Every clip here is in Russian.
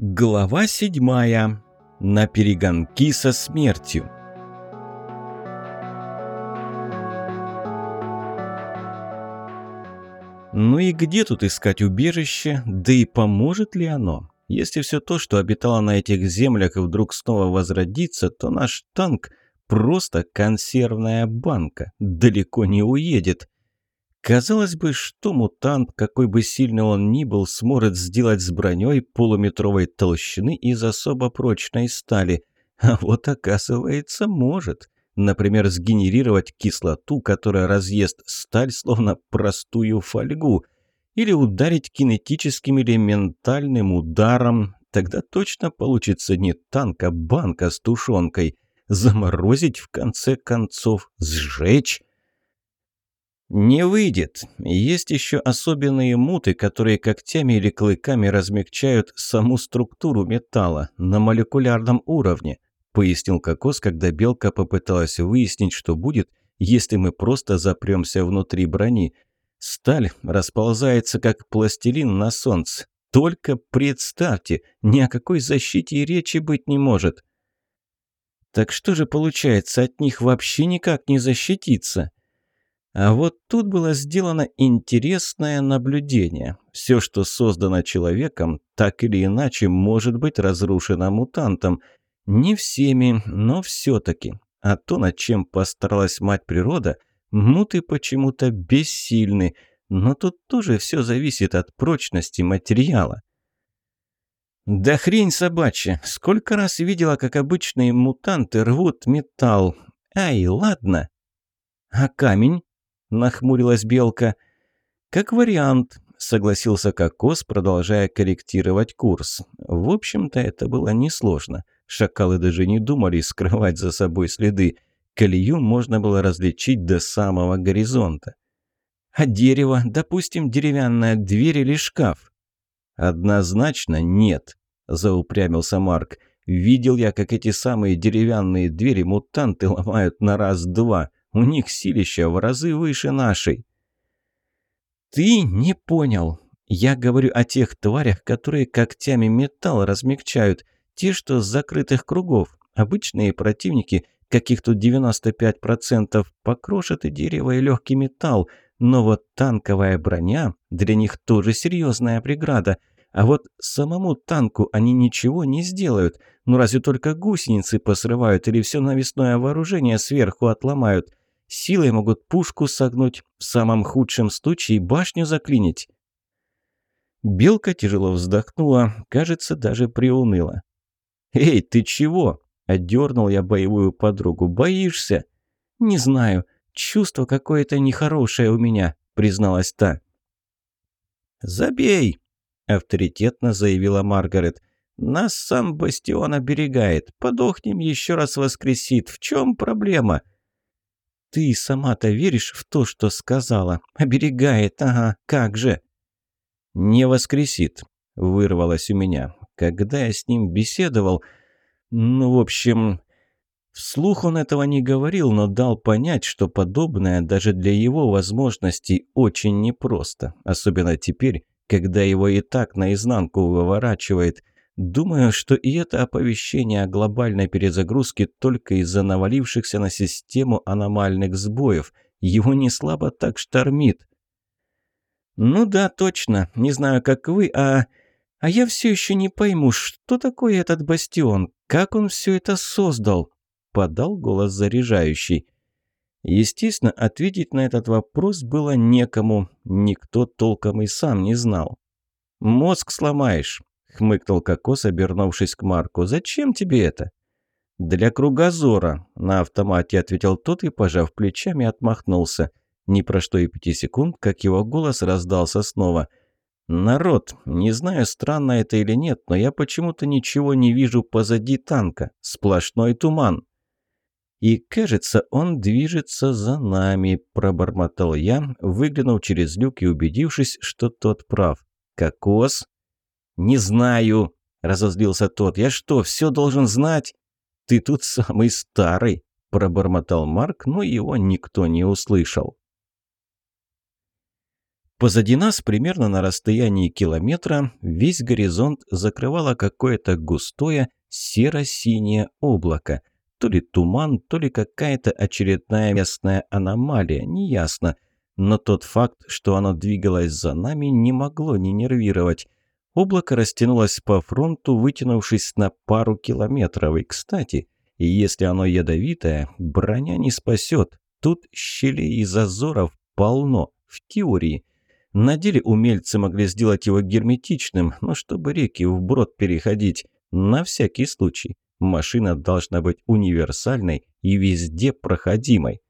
Глава седьмая. На перегонки со смертью. Ну и где тут искать убежище, да и поможет ли оно? Если все то, что обитало на этих землях, вдруг снова возродится, то наш танк просто консервная банка, далеко не уедет. Казалось бы, что мутант, какой бы сильный он ни был, сможет сделать с броней полуметровой толщины из особо прочной стали. А вот оказывается, может. Например, сгенерировать кислоту, которая разъест сталь, словно простую фольгу. Или ударить кинетическим или ментальным ударом. Тогда точно получится не танк, а банка с тушенкой. Заморозить, в конце концов, сжечь. Не выйдет. Есть еще особенные муты, которые когтями или клыками размягчают саму структуру металла на молекулярном уровне, пояснил Кокос, когда Белка попыталась выяснить, что будет, если мы просто запремся внутри брони. Сталь расползается как пластилин на солнце. Только представьте, ни о какой защите и речи быть не может. Так что же получается, от них вообще никак не защититься? А вот тут было сделано интересное наблюдение. Все, что создано человеком, так или иначе может быть разрушено мутантом. Не всеми, но все-таки. А то, над чем постаралась мать природа, муты почему-то бессильны. Но тут тоже все зависит от прочности материала. «Да хрень собачья! Сколько раз видела, как обычные мутанты рвут металл! Ай, ладно!» «А камень?» – нахмурилась Белка. «Как вариант», – согласился Кокос, продолжая корректировать курс. В общем-то, это было несложно. Шакалы даже не думали скрывать за собой следы. Колею можно было различить до самого горизонта. «А дерево, допустим, деревянная дверь или шкаф?» «Однозначно нет», – заупрямился Марк. «Видел я, как эти самые деревянные двери мутанты ломают на раз-два. У них силища в разы выше нашей». «Ты не понял. Я говорю о тех тварях, которые когтями металл размягчают, те, что с закрытых кругов. Обычные противники, каких тут 95%, покрошат и дерево, и легкий металл, но вот танковая броня для них тоже серьезная преграда. А вот самому танку они ничего не сделают. Ну разве только гусеницы посрывают или все навесное вооружение сверху отломают. Силой могут пушку согнуть, в самом худшем случае башню заклинить. Белка тяжело вздохнула, кажется, даже приуныла. «Эй, ты чего?» – отдернул я боевую подругу. «Боишься?» «Не знаю. Чувство какое-то нехорошее у меня», – призналась та. «Забей!» – авторитетно заявила Маргарет. «Нас сам Бастион оберегает. Подохнем, еще раз воскресит. В чем проблема?» Ты сама-то веришь в то, что сказала? Оберегает, ага, как же!» «Не воскресит», — вырвалось у меня. Когда я с ним беседовал... Ну, в общем... Вслух он этого не говорил, но дал понять, что подобное даже для его возможностей очень непросто. Особенно теперь, когда его и так наизнанку выворачивает — Думаю, что и это оповещение о глобальной перезагрузке только из-за навалившихся на систему аномальных сбоев. Его не слабо так штормит. «Ну да, точно. Не знаю, как вы, а... А я все еще не пойму, что такое этот бастион? Как он все это создал?» Подал голос заряжающий. Естественно, ответить на этот вопрос было некому. Никто толком и сам не знал. «Мозг сломаешь», — хмыкнул Кокос, обернувшись к Марку. «Зачем тебе это?» «Для кругозора», — на автомате ответил тот и, пожав плечами, отмахнулся. Не прошло и пяти секунд, как его голос раздался снова. «Народ, не знаю, странно это или нет, но я почему-то ничего не вижу позади танка. Сплошной туман». «И, кажется, он движется за нами», – пробормотал я, выглянув через люк и убедившись, что тот прав. «Кокос?» «Не знаю», – разозлился тот. «Я что, все должен знать?» «Ты тут самый старый», – пробормотал Марк, но его никто не услышал. Позади нас, примерно на расстоянии километра, весь горизонт закрывало какое-то густое серо-синее облако. То ли туман, то ли какая-то очередная местная аномалия, неясно. Но тот факт, что оно двигалось за нами, не могло не нервировать. Облако растянулось по фронту, вытянувшись на пару километров. И, кстати, если оно ядовитое, броня не спасет. Тут щелей и зазоров полно, в теории. На деле умельцы могли сделать его герметичным, но чтобы реки вброд переходить, на всякий случай. Машина должна быть универсальной и везде проходимой.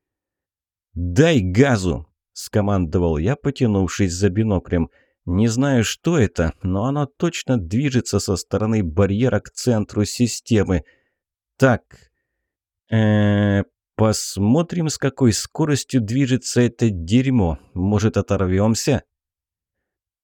«Дай газу!» – скомандовал я, потянувшись за биноклем. «Не знаю, что это, но оно точно движется со стороны барьера к центру системы. Так, э, -э посмотрим, с какой скоростью движется это дерьмо. Может, оторвемся?»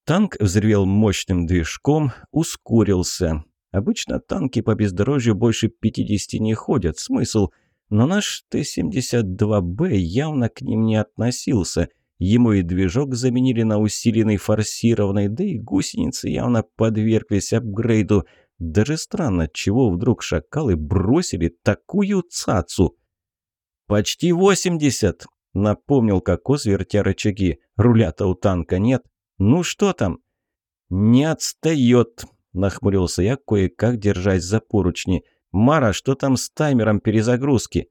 Танк взревел мощным движком, ускорился. Обычно танки по бездорожью больше 50 не ходят, смысл. Но наш Т-72Б явно к ним не относился. Ему и движок заменили на усиленный форсированный, да и гусеницы явно подверглись апгрейду. Даже странно, чего вдруг шакалы бросили такую цацу. «Почти 80!» — напомнил Кокос, вертя рычаги. «Руля-то у танка нет». «Ну что там?» «Не отстает», – нахмурился я, кое-как держась за поручни. «Мара, что там с таймером перезагрузки?»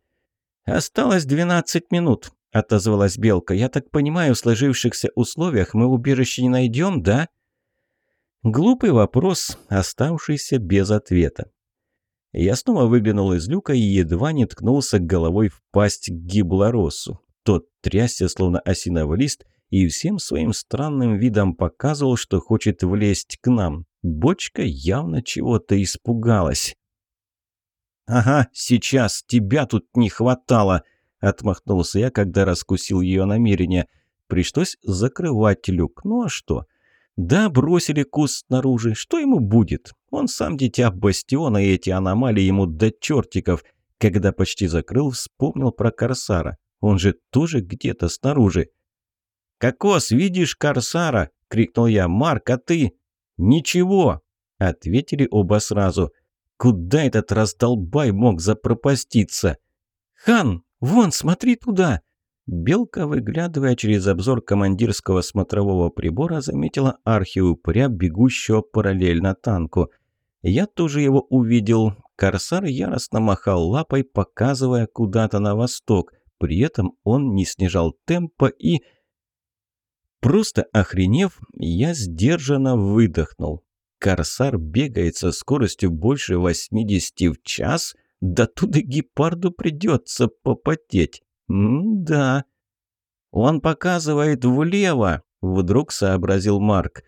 «Осталось 12 минут», – отозвалась Белка. «Я так понимаю, в сложившихся условиях мы убежище не найдем, да?» Глупый вопрос, оставшийся без ответа. Я снова выглянул из люка и едва не ткнулся головой в пасть к гиблоросу. Тот трясся, словно осиновый лист, и всем своим странным видом показывал, что хочет влезть к нам. Бочка явно чего-то испугалась. «Ага, сейчас, тебя тут не хватало!» – отмахнулся я, когда раскусил ее намерение. Пришлось закрывать люк. Ну а что? Да, бросили куст снаружи. Что ему будет? Он сам дитя бастиона, и эти аномалии ему до чертиков. Когда почти закрыл, вспомнил про Корсара. Он же тоже где-то снаружи. «Кокос, видишь Корсара?» — крикнул я. «Марк, а ты?» «Ничего!» — ответили оба сразу. «Куда этот раздолбай мог запропаститься?» «Хан, вон, смотри туда!» Белка, выглядывая через обзор командирского смотрового прибора, заметила архиупря, бегущего параллельно танку. Я тоже его увидел. Корсар яростно махал лапой, показывая куда-то на восток. При этом он не снижал темпа и Просто охренев, я сдержанно выдохнул. Корсар бегает со скоростью больше 80 в час, да туда гепарду придется попотеть. М-да. Он показывает влево, вдруг сообразил Марк.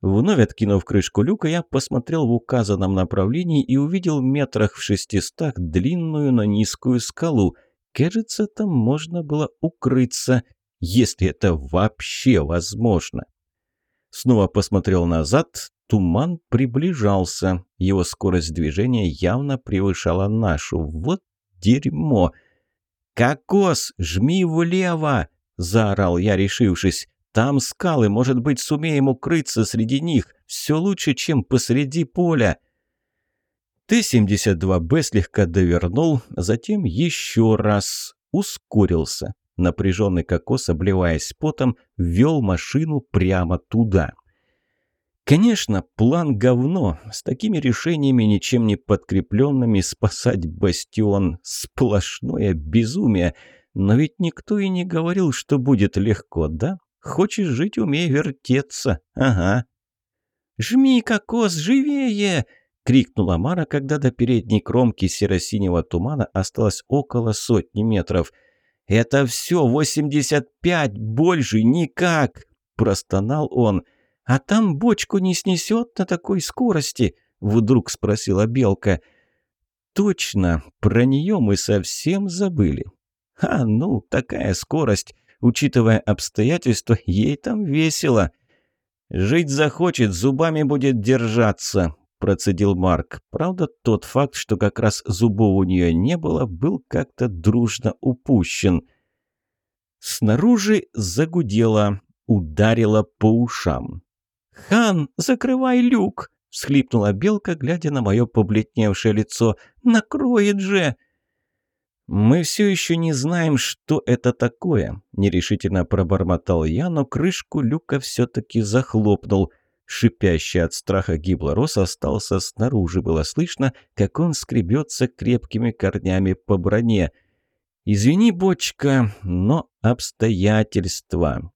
Вновь откинув крышку люка, я посмотрел в указанном направлении и увидел метрах в шестистах длинную, но низкую скалу. Кажется, там можно было укрыться – если это вообще возможно. Снова посмотрел назад, туман приближался, его скорость движения явно превышала нашу. Вот дерьмо! «Кокос, жми влево!» – заорал я, решившись. «Там скалы, может быть, сумеем укрыться среди них. Все лучше, чем посреди поля». Т-72Б слегка довернул, затем еще раз ускорился. Напряженный кокос, обливаясь потом, вел машину прямо туда. Конечно, план говно. С такими решениями, ничем не подкрепленными, спасать бастион – сплошное безумие. Но ведь никто и не говорил, что будет легко, да? Хочешь жить – умей вертеться. Ага. «Жми, кокос, живее!» — крикнула Мара, когда до передней кромки серо-синего тумана осталось около сотни метров – «Это все 85, больше никак!» – простонал он. «А там бочку не снесет на такой скорости?» – вдруг спросила Белка. «Точно, про нее мы совсем забыли. А, ну, такая скорость, учитывая обстоятельства, ей там весело. Жить захочет, зубами будет держаться», – процедил Марк. Правда, тот факт, что как раз зубов у нее не было, был как-то дружно упущен. Снаружи загудело. ударило по ушам. «Хан, закрывай люк!» – всхлипнула Белка, глядя на мое побледневшее лицо. «Накроет же!» «Мы все еще не знаем, что это такое», – нерешительно пробормотал я, но крышку люка все-таки захлопнул. Шипящий от страха гиблорос остался снаружи. Было слышно, как он скребется крепкими корнями по броне. «Извини, бочка, но обстоятельства».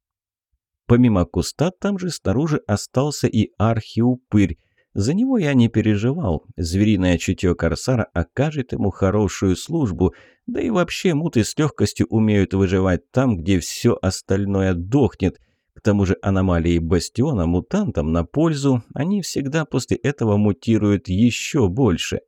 Помимо куста, там же снаружи остался и архиупырь. За него я не переживал. Звериное чутье Корсара окажет ему хорошую службу. Да и вообще муты с легкостью умеют выживать там, где все остальное дохнет. К тому же аномалии Бастиона мутантам на пользу. Они всегда после этого мутируют еще больше.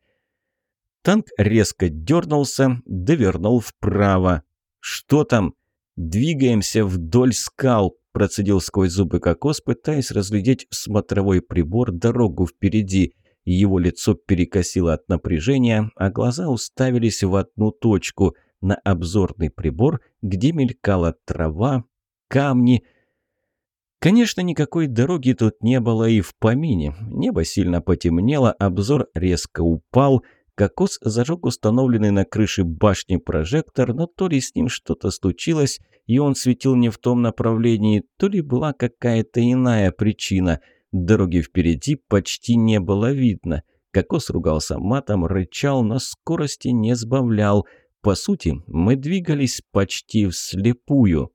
Танк резко дернулся, довернул вправо. «Что там?» «Двигаемся вдоль скал», Процедил сквозь зубы кокос, пытаясь разглядеть в смотровой прибор дорогу впереди. Его лицо перекосило от напряжения, а глаза уставились в одну точку – на обзорный прибор, где мелькала трава, камни. Конечно, никакой дороги тут не было и в помине. Небо сильно потемнело, обзор резко упал – Кокос зажег установленный на крыше башни прожектор, но то ли с ним что-то случилось, и он светил не в том направлении, то ли была какая-то иная причина. Дороги впереди почти не было видно. Кокос ругался матом, рычал, но скорости не сбавлял. По сути, мы двигались почти вслепую.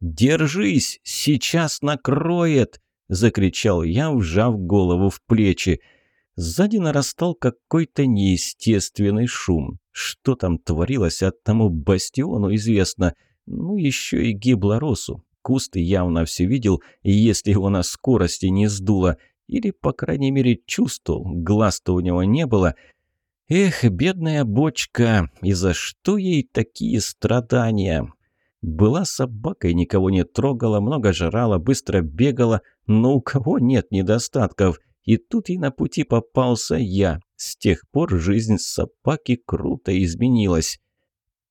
«Держись! Сейчас накроет!» – закричал я, вжав голову в плечи. Сзади нарастал какой-то неестественный шум. Что там творилось, одному бастиону известно. Ну, еще и гиблоросу. Куст явно все видел, если его на скорости не сдуло, или, по крайней мере, чувствовал, глаз-то у него не было. Эх, бедная бочка, и за что ей такие страдания? Была собакой, никого не трогала, много жрала, быстро бегала, но у кого нет недостатков – и тут и на пути попался я. С тех пор жизнь собаки круто изменилась.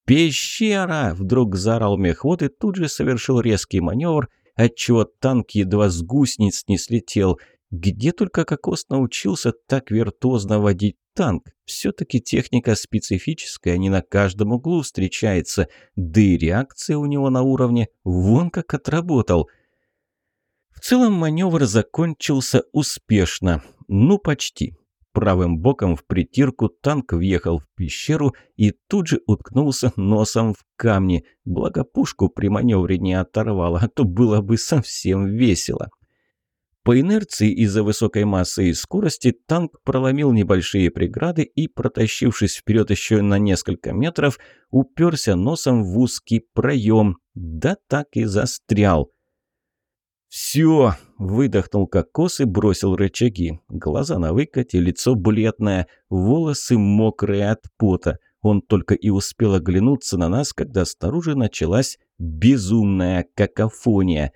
«Пещера!» – вдруг заорал мехвод и тут же совершил резкий маневр, отчего танк едва с гусениц не слетел. Где только Кокос научился так виртуозно водить танк? Все-таки техника специфическая, не на каждом углу встречается. Да и реакция у него на уровне вон как отработал – в целом маневр закончился успешно. Ну, почти. Правым боком в притирку танк въехал в пещеру и тут же уткнулся носом в камни. Благо пушку при маневре не оторвало, а то было бы совсем весело. По инерции из-за высокой массы и скорости танк проломил небольшие преграды и, протащившись вперед еще на несколько метров, уперся носом в узкий проем. Да так и застрял. «Все!» – выдохнул кокос и бросил рычаги. Глаза на выкате, лицо бледное, волосы мокрые от пота. Он только и успел оглянуться на нас, когда снаружи началась безумная какофония.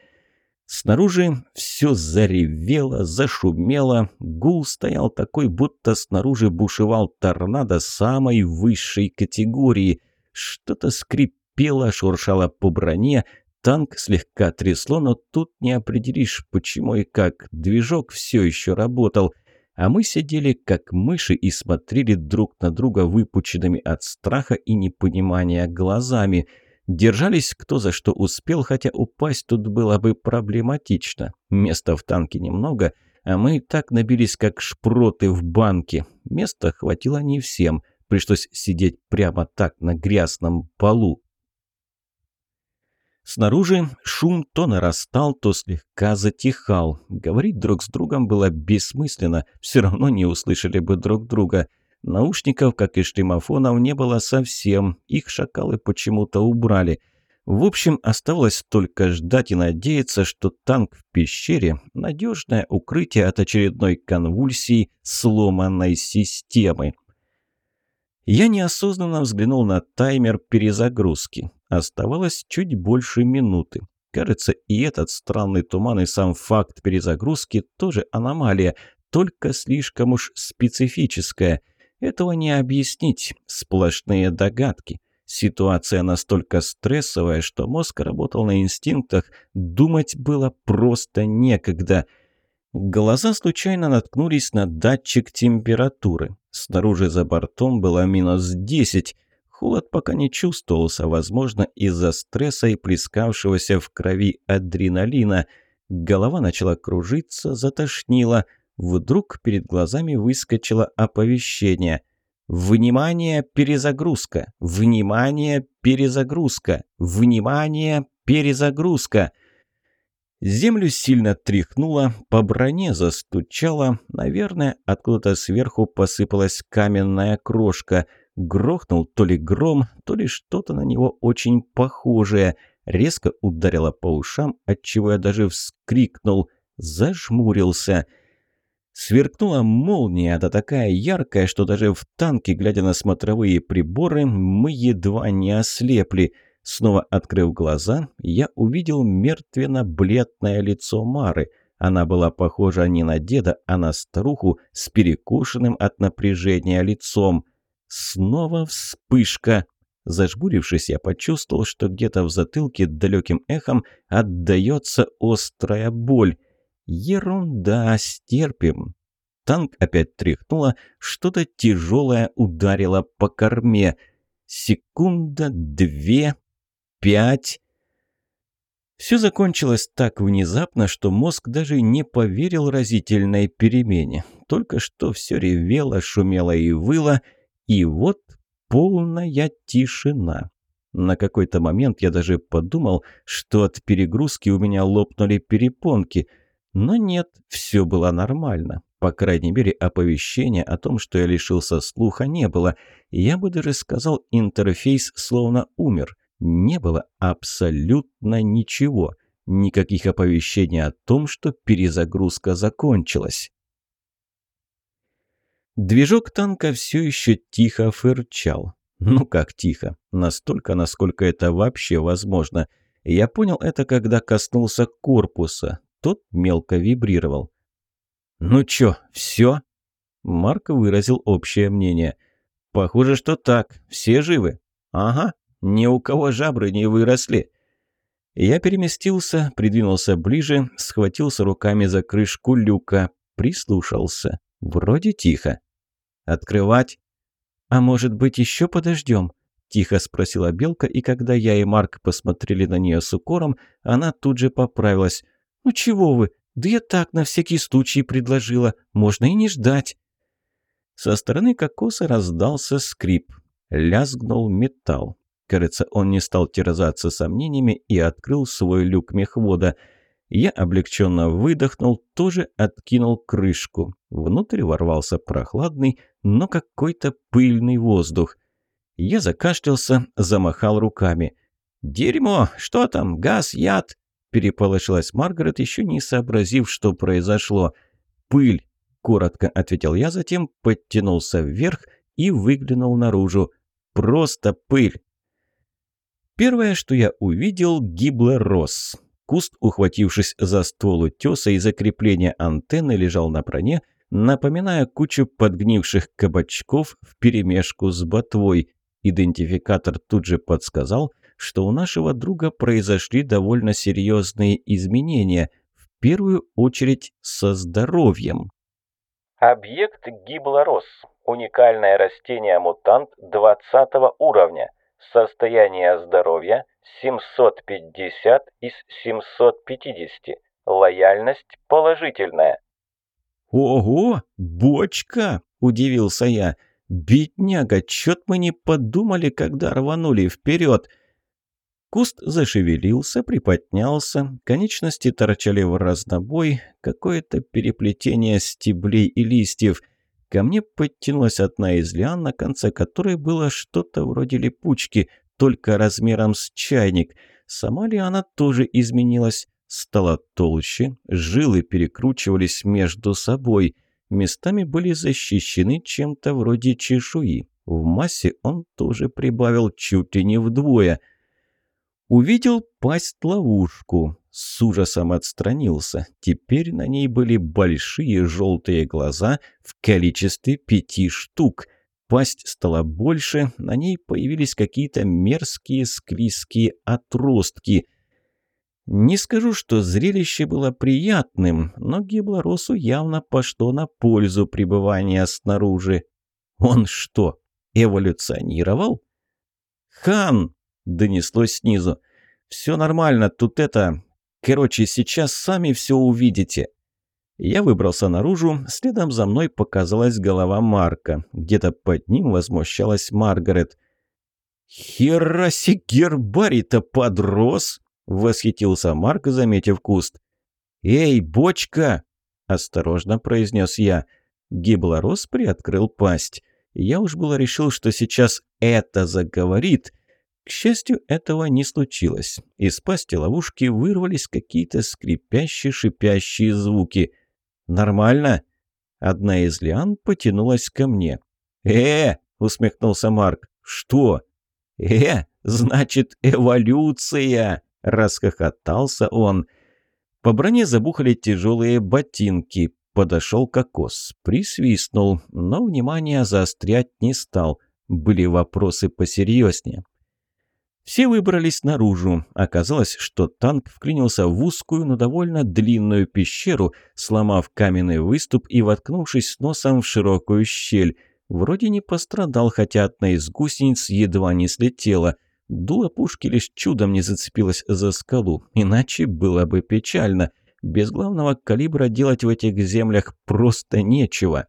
Снаружи все заревело, зашумело. Гул стоял такой, будто снаружи бушевал торнадо самой высшей категории. Что-то скрипело, шуршало по броне, Танк слегка трясло, но тут не определишь, почему и как. Движок все еще работал. А мы сидели как мыши и смотрели друг на друга выпученными от страха и непонимания глазами. Держались кто за что успел, хотя упасть тут было бы проблематично. Места в танке немного, а мы и так набились как шпроты в банке. Места хватило не всем. Пришлось сидеть прямо так на грязном полу. Снаружи шум то нарастал, то слегка затихал. Говорить друг с другом было бессмысленно, все равно не услышали бы друг друга. Наушников, как и шлемофонов, не было совсем, их шакалы почему-то убрали. В общем, оставалось только ждать и надеяться, что танк в пещере – надежное укрытие от очередной конвульсии сломанной системы. Я неосознанно взглянул на таймер перезагрузки. Оставалось чуть больше минуты. Кажется, и этот странный туман, и сам факт перезагрузки тоже аномалия, только слишком уж специфическая. Этого не объяснить, сплошные догадки. Ситуация настолько стрессовая, что мозг работал на инстинктах, думать было просто некогда. Глаза случайно наткнулись на датчик температуры. Снаружи за бортом было минус 10. Холод пока не чувствовался, возможно, из-за стресса и плескавшегося в крови адреналина. Голова начала кружиться, затошнила. Вдруг перед глазами выскочило оповещение – Внимание, перезагрузка! Внимание, перезагрузка! Внимание, перезагрузка! Землю сильно тряхнуло, по броне застучало. Наверное, откуда-то сверху посыпалась каменная крошка. Грохнул то ли гром, то ли что-то на него очень похожее. Резко ударило по ушам, отчего я даже вскрикнул. Зажмурился — Сверкнула молния, да такая яркая, что даже в танке, глядя на смотровые приборы, мы едва не ослепли. Снова открыв глаза, я увидел мертвенно-бледное лицо Мары. Она была похожа не на деда, а на старуху с перекошенным от напряжения лицом. Снова вспышка. Зажмурившись, я почувствовал, что где-то в затылке далеким эхом отдается острая боль. Ерунда, стерпим. Танк опять тряхнуло, что-то тяжелое ударило по корме. Секунда, две, пять. Все закончилось так внезапно, что мозг даже не поверил разительной перемене. Только что все ревело, шумело и выло, и вот полная тишина. На какой-то момент я даже подумал, что от перегрузки у меня лопнули перепонки – но нет, все было нормально. По крайней мере, оповещения о том, что я лишился слуха, не было. Я бы даже сказал, интерфейс словно умер. Не было абсолютно ничего. Никаких оповещений о том, что перезагрузка закончилась. Движок танка все еще тихо фырчал. Ну как тихо? Настолько, насколько это вообще возможно. Я понял это, когда коснулся корпуса. Тот мелко вибрировал. «Ну чё, всё?» Марк выразил общее мнение. «Похоже, что так. Все живы?» «Ага. Ни у кого жабры не выросли». Я переместился, придвинулся ближе, схватился руками за крышку люка, прислушался. Вроде тихо. «Открывать?» «А может быть, еще подождем?» Тихо спросила Белка, и когда я и Марк посмотрели на нее с укором, она тут же поправилась. «Ну чего вы? Да я так на всякий случай предложила. Можно и не ждать». Со стороны кокоса раздался скрип. Лязгнул металл. Кажется, он не стал терзаться сомнениями и открыл свой люк мехвода. Я облегченно выдохнул, тоже откинул крышку. Внутрь ворвался прохладный, но какой-то пыльный воздух. Я закашлялся, замахал руками. «Дерьмо! Что там? Газ? Яд?» Переполошилась Маргарет, еще не сообразив, что произошло. «Пыль!» – коротко ответил я, затем подтянулся вверх и выглянул наружу. «Просто пыль!» Первое, что я увидел, гибло рос. Куст, ухватившись за ствол утеса и закрепление антенны, лежал на броне, напоминая кучу подгнивших кабачков вперемешку с ботвой. Идентификатор тут же подсказал – что у нашего друга произошли довольно серьезные изменения, в первую очередь со здоровьем. Объект гиблорос. Уникальное растение-мутант 20 уровня. Состояние здоровья 750 из 750. Лояльность положительная. «Ого, бочка!» – удивился я. «Бедняга, чё-то мы не подумали, когда рванули вперед!» Куст зашевелился, приподнялся, конечности торчали в разнобой, какое-то переплетение стеблей и листьев. Ко мне подтянулась одна из лиан, на конце которой было что-то вроде липучки, только размером с чайник. Сама лиана тоже изменилась, стала толще, жилы перекручивались между собой. Местами были защищены чем-то вроде чешуи. В массе он тоже прибавил чуть ли не вдвое – Увидел пасть-ловушку. С ужасом отстранился. Теперь на ней были большие желтые глаза в количестве пяти штук. Пасть стала больше, на ней появились какие-то мерзкие склизкие отростки. Не скажу, что зрелище было приятным, но Гиблоросу явно пошло на пользу пребывания снаружи. Он что, эволюционировал? «Хан!» — донеслось снизу. «Все нормально, тут это... Короче, сейчас сами все увидите». Я выбрался наружу, следом за мной показалась голова Марка. Где-то под ним возмущалась Маргарет. «Хераси гербарий-то подрос!» — восхитился Марк, заметив куст. «Эй, бочка!» — осторожно произнес я. Гиблорос приоткрыл пасть. Я уж было решил, что сейчас это заговорит. К счастью, этого не случилось. Из пасти ловушки вырвались какие-то скрипящие, шипящие звуки — «Нормально?» Одна из лиан потянулась ко мне. «Э!» — усмехнулся Марк. «Что?» «Э! Значит, эволюция!» — расхохотался он. По броне забухали тяжелые ботинки. Подошел кокос, присвистнул, но внимание заострять не стал. Были вопросы посерьезнее. Все выбрались наружу. Оказалось, что танк вклинился в узкую, но довольно длинную пещеру, сломав каменный выступ и воткнувшись носом в широкую щель. Вроде не пострадал, хотя одна из гусениц едва не слетела. Дуло пушки лишь чудом не зацепилось за скалу, иначе было бы печально. Без главного калибра делать в этих землях просто нечего.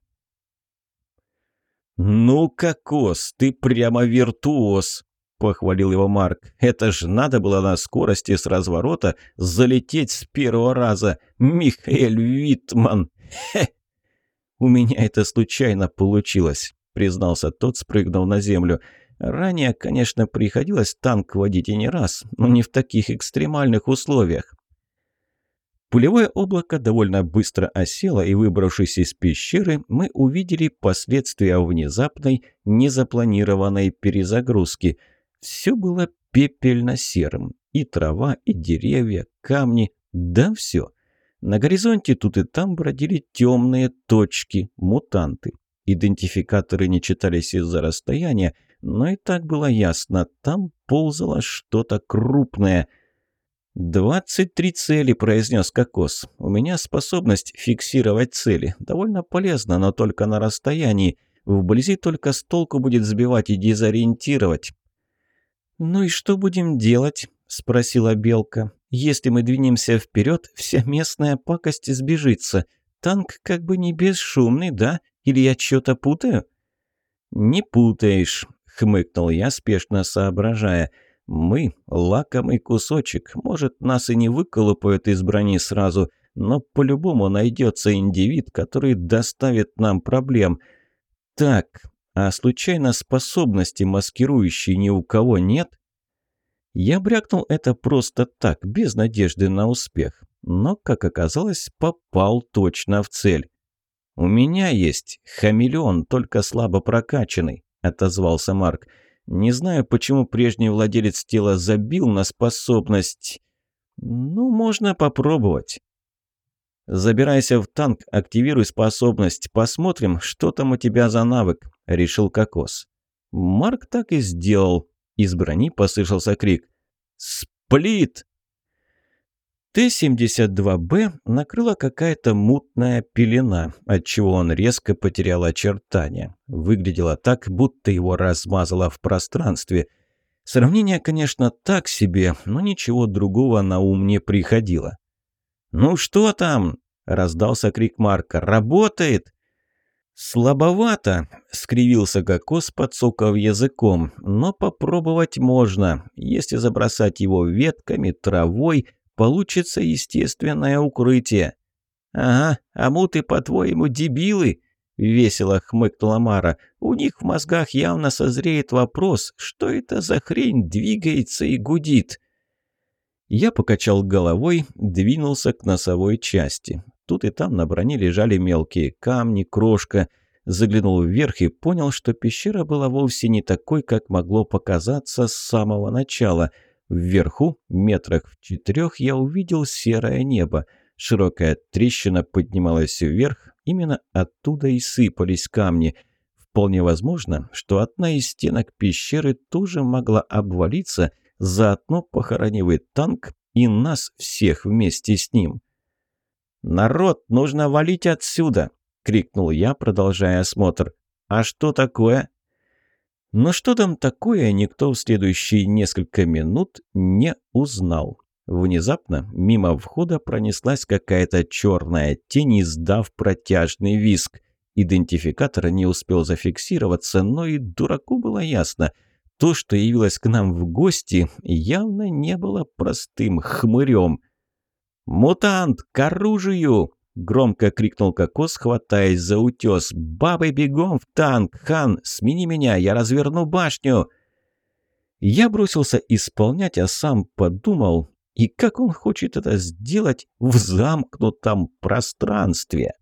«Ну, кокос, ты прямо виртуоз!» – похвалил его Марк. «Это ж надо было на скорости с разворота залететь с первого раза! Михаэль Витман! Хе!» «У меня это случайно получилось», – признался тот, спрыгнув на землю. «Ранее, конечно, приходилось танк водить и не раз, но не в таких экстремальных условиях». Пулевое облако довольно быстро осело, и, выбравшись из пещеры, мы увидели последствия внезапной, незапланированной перезагрузки – все было пепельно-серым. И трава, и деревья, камни, да все. На горизонте тут и там бродили темные точки, мутанты. Идентификаторы не читались из-за расстояния, но и так было ясно, там ползало что-то крупное. «Двадцать три цели», — произнес Кокос. «У меня способность фиксировать цели. Довольно полезно, но только на расстоянии. Вблизи только с толку будет сбивать и дезориентировать. «Ну и что будем делать?» – спросила Белка. «Если мы двинемся вперед, вся местная пакость сбежится. Танк как бы не бесшумный, да? Или я что-то путаю?» «Не путаешь», – хмыкнул я, спешно соображая. «Мы – лакомый кусочек. Может, нас и не выколупают из брони сразу, но по-любому найдется индивид, который доставит нам проблем. Так, а случайно способности маскирующей ни у кого нет? Я брякнул это просто так, без надежды на успех. Но, как оказалось, попал точно в цель. «У меня есть хамелеон, только слабо прокачанный», — отозвался Марк. «Не знаю, почему прежний владелец тела забил на способность. Ну, можно попробовать». «Забирайся в танк, активируй способность, посмотрим, что там у тебя за навык», — решил Кокос. Марк так и сделал. Из брони послышался крик. «Сплит!» Т-72Б накрыла какая-то мутная пелена, отчего он резко потерял очертания. Выглядело так, будто его размазало в пространстве. Сравнение, конечно, так себе, но ничего другого на ум не приходило. «Ну что там?» – раздался крик Марка. «Работает!» «Слабовато», – скривился Кокос, подсоков языком, – «но попробовать можно. Если забросать его ветками, травой, получится естественное укрытие». «Ага, а муты, по-твоему, дебилы?» – весело хмыкнула Мара. «У них в мозгах явно созреет вопрос, что это за хрень двигается и гудит». Я покачал головой, двинулся к носовой части. Тут и там на броне лежали мелкие камни, крошка. Заглянул вверх и понял, что пещера была вовсе не такой, как могло показаться с самого начала. Вверху, метрах в четырех, я увидел серое небо. Широкая трещина поднималась вверх, именно оттуда и сыпались камни. Вполне возможно, что одна из стенок пещеры тоже могла обвалиться, заодно похоронив танк, и нас всех вместе с ним. «Народ, нужно валить отсюда!» — крикнул я, продолжая осмотр. «А что такое?» Но что там такое, никто в следующие несколько минут не узнал. Внезапно мимо входа пронеслась какая-то черная тень, издав протяжный виск. Идентификатор не успел зафиксироваться, но и дураку было ясно. То, что явилось к нам в гости, явно не было простым хмырем. «Мутант, к оружию!» — громко крикнул Кокос, хватаясь за утес. «Бабы, бегом в танк! Хан, смени меня, я разверну башню!» Я бросился исполнять, а сам подумал, и как он хочет это сделать в замкнутом пространстве.